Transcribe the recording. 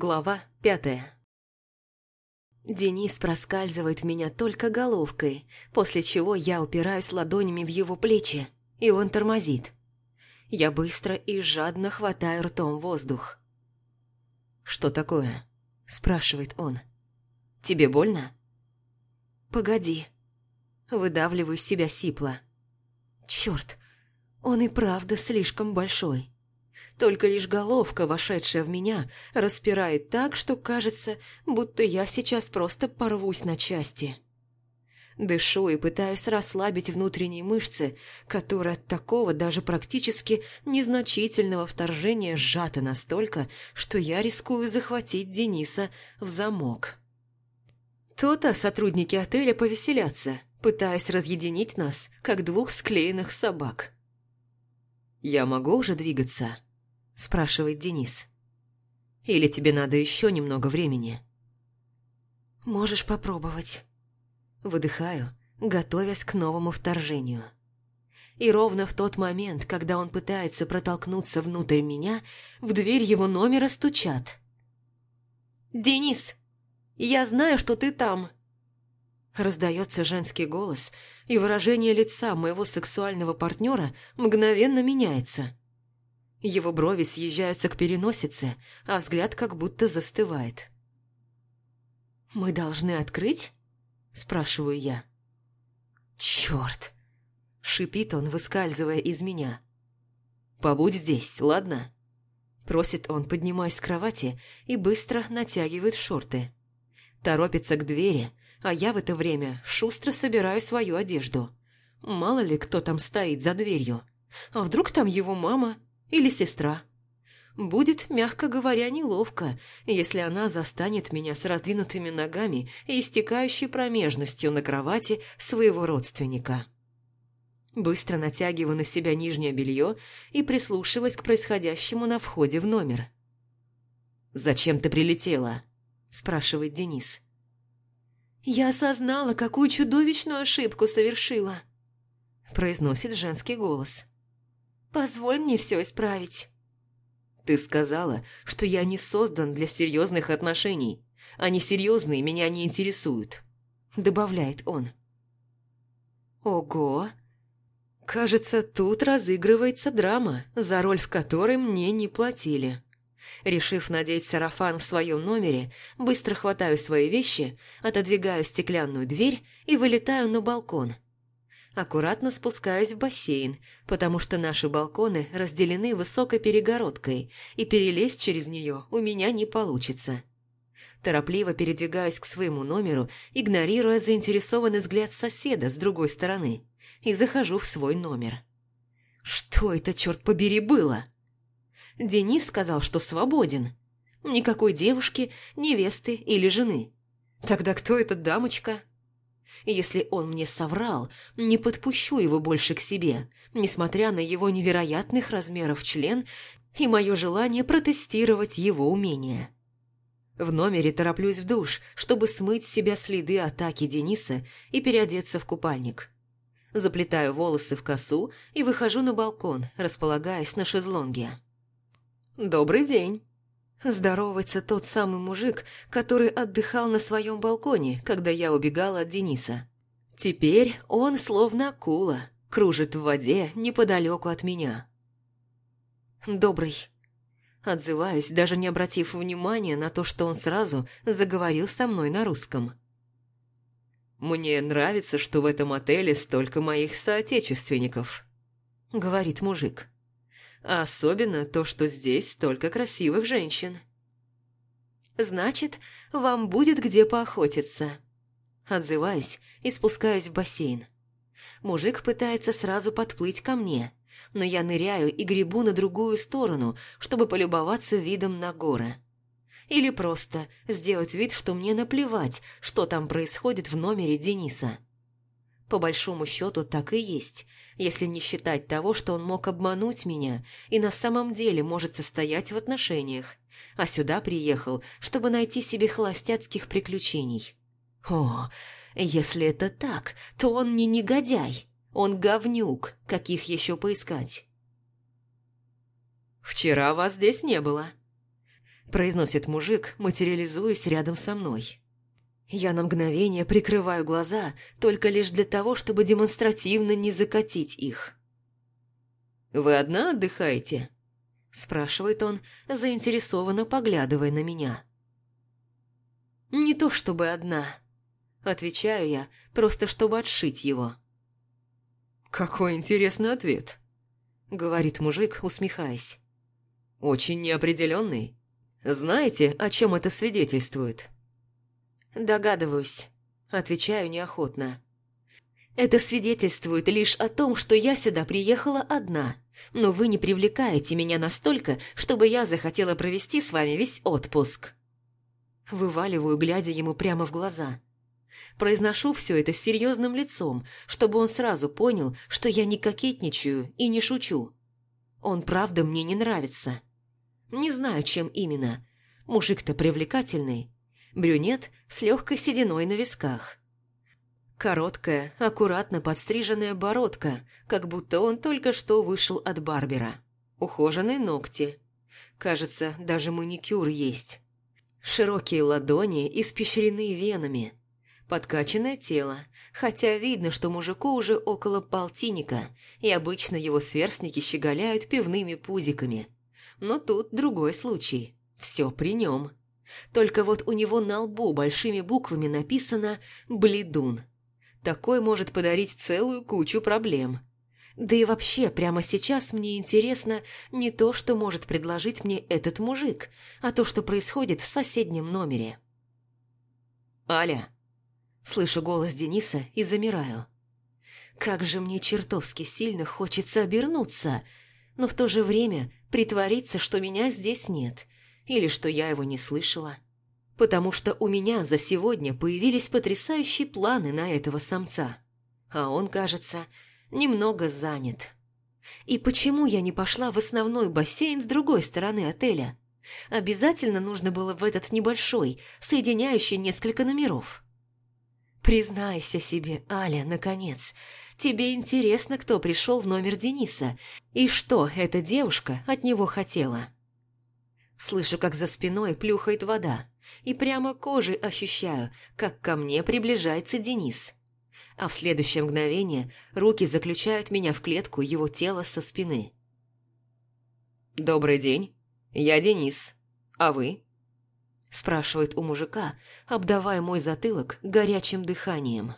Глава пятая Денис проскальзывает в меня только головкой, после чего я упираюсь ладонями в его плечи, и он тормозит. Я быстро и жадно хватаю ртом воздух. «Что такое?» – спрашивает он. «Тебе больно?» «Погоди». Выдавливаю себя сипло. «Черт, он и правда слишком большой». Только лишь головка, вошедшая в меня, распирает так, что кажется, будто я сейчас просто порвусь на части. Дышу и пытаюсь расслабить внутренние мышцы, которые от такого даже практически незначительного вторжения сжаты настолько, что я рискую захватить Дениса в замок. То-то сотрудники отеля повеселятся, пытаясь разъединить нас, как двух склеенных собак. «Я могу уже двигаться?» Спрашивает Денис. «Или тебе надо еще немного времени?» «Можешь попробовать». Выдыхаю, готовясь к новому вторжению. И ровно в тот момент, когда он пытается протолкнуться внутрь меня, в дверь его номера стучат. «Денис, я знаю, что ты там!» Раздается женский голос, и выражение лица моего сексуального партнера мгновенно меняется. Его брови съезжаются к переносице, а взгляд как будто застывает. «Мы должны открыть?» – спрашиваю я. «Чёрт!» – шипит он, выскальзывая из меня. «Побудь здесь, ладно?» Просит он, поднимаясь с кровати и быстро натягивает шорты. Торопится к двери, а я в это время шустро собираю свою одежду. Мало ли кто там стоит за дверью. А вдруг там его мама или сестра. Будет, мягко говоря, неловко, если она застанет меня с раздвинутыми ногами и истекающей промежностью на кровати своего родственника. Быстро натягиваю на себя нижнее белье и прислушиваясь к происходящему на входе в номер. «Зачем ты прилетела?» – спрашивает Денис. «Я осознала, какую чудовищную ошибку совершила», – произносит женский голос. Позволь мне все исправить». «Ты сказала, что я не создан для серьезных отношений, а несерьезные меня не интересуют», – добавляет он. «Ого!» Кажется, тут разыгрывается драма, за роль в которой мне не платили. Решив надеть сарафан в своем номере, быстро хватаю свои вещи, отодвигаю стеклянную дверь и вылетаю на балкон – аккуратно спускаюсь в бассейн, потому что наши балконы разделены высокой перегородкой, и перелезть через нее у меня не получится. Торопливо передвигаюсь к своему номеру, игнорируя заинтересованный взгляд соседа с другой стороны, и захожу в свой номер. Что это, черт побери, было? Денис сказал, что свободен. Никакой девушки, невесты или жены. Тогда кто эта дамочка? Если он мне соврал, не подпущу его больше к себе, несмотря на его невероятных размеров член и мое желание протестировать его умения. В номере тороплюсь в душ, чтобы смыть с себя следы атаки Дениса и переодеться в купальник. Заплетаю волосы в косу и выхожу на балкон, располагаясь на шезлонге. «Добрый день!» Здоровается тот самый мужик, который отдыхал на своем балконе, когда я убегала от Дениса. Теперь он, словно акула, кружит в воде неподалеку от меня. «Добрый». Отзываюсь, даже не обратив внимания на то, что он сразу заговорил со мной на русском. «Мне нравится, что в этом отеле столько моих соотечественников», — говорит мужик. А особенно то, что здесь столько красивых женщин. «Значит, вам будет где поохотиться». Отзываюсь и спускаюсь в бассейн. Мужик пытается сразу подплыть ко мне, но я ныряю и гребу на другую сторону, чтобы полюбоваться видом на горы. Или просто сделать вид, что мне наплевать, что там происходит в номере Дениса. По большому счету так и есть, если не считать того, что он мог обмануть меня и на самом деле может состоять в отношениях, а сюда приехал, чтобы найти себе холостяцких приключений. О, если это так, то он не негодяй, он говнюк, каких еще поискать. «Вчера вас здесь не было». произносит мужик, материализуясь рядом со мной. Я на мгновение прикрываю глаза, только лишь для того, чтобы демонстративно не закатить их. «Вы одна отдыхаете?» – спрашивает он, заинтересованно поглядывая на меня. «Не то чтобы одна», – отвечаю я, просто чтобы отшить его. «Какой интересный ответ», – говорит мужик, усмехаясь. «Очень неопределенный. Знаете, о чем это свидетельствует?» «Догадываюсь», – отвечаю неохотно. «Это свидетельствует лишь о том, что я сюда приехала одна, но вы не привлекаете меня настолько, чтобы я захотела провести с вами весь отпуск». Вываливаю, глядя ему прямо в глаза. Произношу все это с серьезным лицом, чтобы он сразу понял, что я не кокетничаю и не шучу. Он правда мне не нравится. Не знаю, чем именно. Мужик-то привлекательный. Брюнет с легкой сединой на висках. Короткая, аккуратно подстриженная бородка, как будто он только что вышел от барбера. Ухоженные ногти. Кажется, даже маникюр есть. Широкие ладони испещрены венами. Подкачанное тело, хотя видно, что мужику уже около полтинника, и обычно его сверстники щеголяют пивными пузиками. Но тут другой случай. Все при нем. Только вот у него на лбу большими буквами написано «Бледун». Такой может подарить целую кучу проблем. Да и вообще, прямо сейчас мне интересно не то, что может предложить мне этот мужик, а то, что происходит в соседнем номере. «Аля!» Слышу голос Дениса и замираю. Как же мне чертовски сильно хочется обернуться, но в то же время притвориться, что меня здесь нет, или что я его не слышала. Потому что у меня за сегодня появились потрясающие планы на этого самца. А он, кажется, немного занят. И почему я не пошла в основной бассейн с другой стороны отеля? Обязательно нужно было в этот небольшой, соединяющий несколько номеров. Признайся себе, Аля, наконец. Тебе интересно, кто пришел в номер Дениса и что эта девушка от него хотела. Слышу, как за спиной плюхает вода, и прямо кожей ощущаю, как ко мне приближается Денис а в следующее мгновение руки заключают меня в клетку его тела со спины. «Добрый день, я Денис. А вы?» спрашивает у мужика, обдавая мой затылок горячим дыханием.